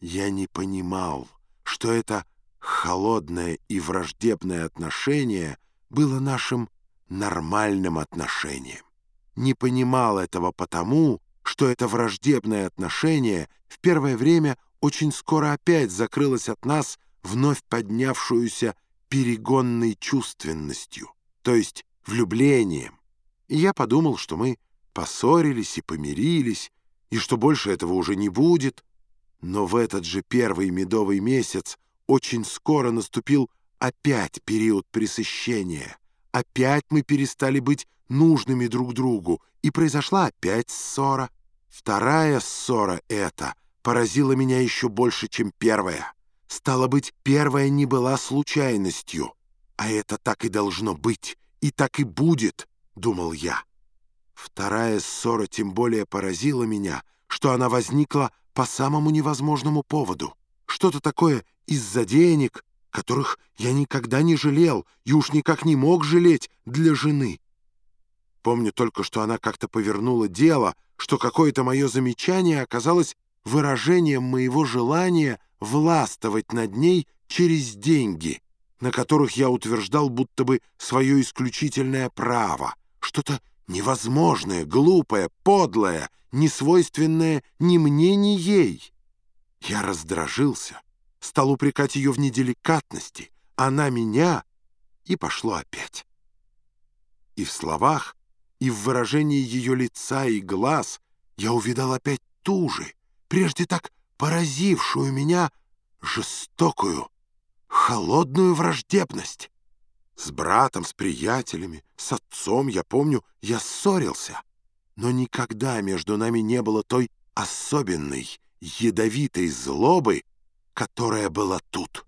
Я не понимал, что это холодное и враждебное отношение было нашим нормальным отношением. Не понимал этого потому, что это враждебное отношение в первое время очень скоро опять закрылось от нас вновь поднявшуюся перегонной чувственностью, то есть влюблением. И я подумал, что мы поссорились и помирились, и что больше этого уже не будет. Но в этот же первый медовый месяц очень скоро наступил опять период пресыщения. Опять мы перестали быть нужными друг другу, и произошла опять ссора. Вторая ссора эта поразила меня еще больше, чем первая. Стало быть, первая не была случайностью, а это так и должно быть, и так и будет, думал я. Вторая ссора тем более поразила меня, что она возникла по самому невозможному поводу. Что-то такое из-за денег, которых я никогда не жалел и уж никак не мог жалеть для жены. Помню только, что она как-то повернула дело, что какое-то мое замечание оказалось выражением моего желания властвовать над ней через деньги, на которых я утверждал будто бы свое исключительное право, что-то невозможное, глупое, подлое, несвойственное ни мне, ни ей. Я раздражился, стал упрекать ее в неделикатности, она меня, и пошло опять. И в словах, и в выражении ее лица и глаз я увидал опять ту же, прежде так поразившую меня жестокую, холодную враждебность. С братом, с приятелями, с отцом, я помню, я ссорился, но никогда между нами не было той особенной, ядовитой злобы, которая была тут.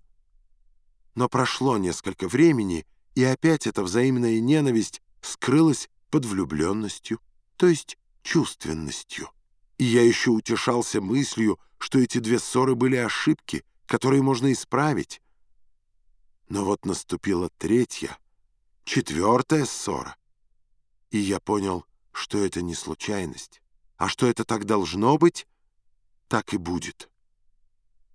Но прошло несколько времени, и опять эта взаимная ненависть скрылась под влюбленностью, то есть чувственностью. И я еще утешался мыслью, что эти две ссоры были ошибки, которые можно исправить. Но вот наступила третья, четвертая ссора, и я понял, что это не случайность, а что это так должно быть, так и будет.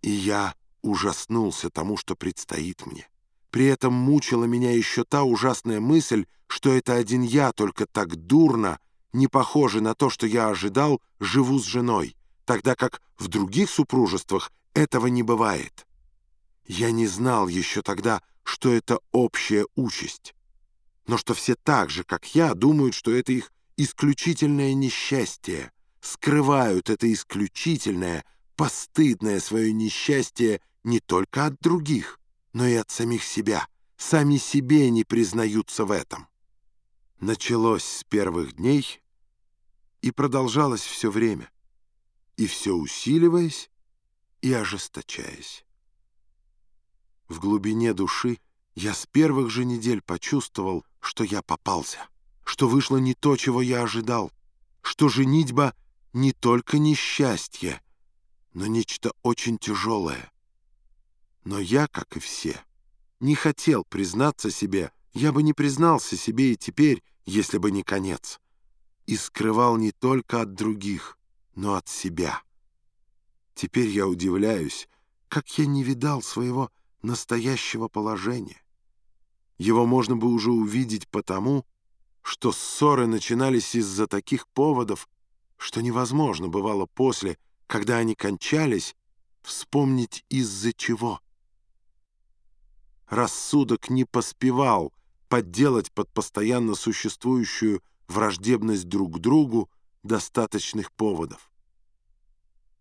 И я ужаснулся тому, что предстоит мне. При этом мучила меня еще та ужасная мысль, что это один я только так дурно, не похожий на то, что я ожидал, живу с женой, тогда как в других супружествах этого не бывает. Я не знал еще тогда, что это общая участь, но что все так же, как я, думают, что это их исключительное несчастье, скрывают это исключительное, постыдное свое несчастье не только от других, но и от самих себя, сами себе не признаются в этом. Началось с первых дней и продолжалось все время, и все усиливаясь и ожесточаясь. В глубине души я с первых же недель почувствовал, что я попался, что вышло не то, чего я ожидал, что женитьба не только несчастье, но нечто очень тяжелое. Но я, как и все, не хотел признаться себе, я бы не признался себе и теперь, если бы не конец, и скрывал не только от других, но от себя. Теперь я удивляюсь, как я не видал своего настоящего положения. Его можно бы уже увидеть потому, что ссоры начинались из-за таких поводов, что невозможно бывало после, когда они кончались, вспомнить из-за чего. Рассудок не поспевал подделать под постоянно существующую враждебность друг к другу достаточных поводов.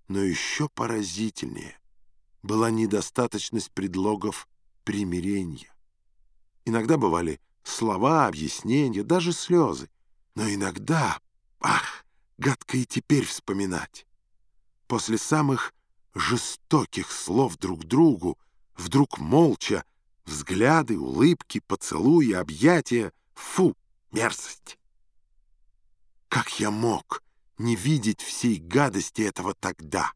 Но еще поразительнее была недостаточность предлогов примирения. Иногда бывали слова, объяснения, даже слезы. Но иногда, ах, гадко и теперь вспоминать. После самых жестоких слов друг другу, вдруг молча, взгляды, улыбки, поцелуи, объятия, фу, мерзость. Как я мог не видеть всей гадости этого тогда?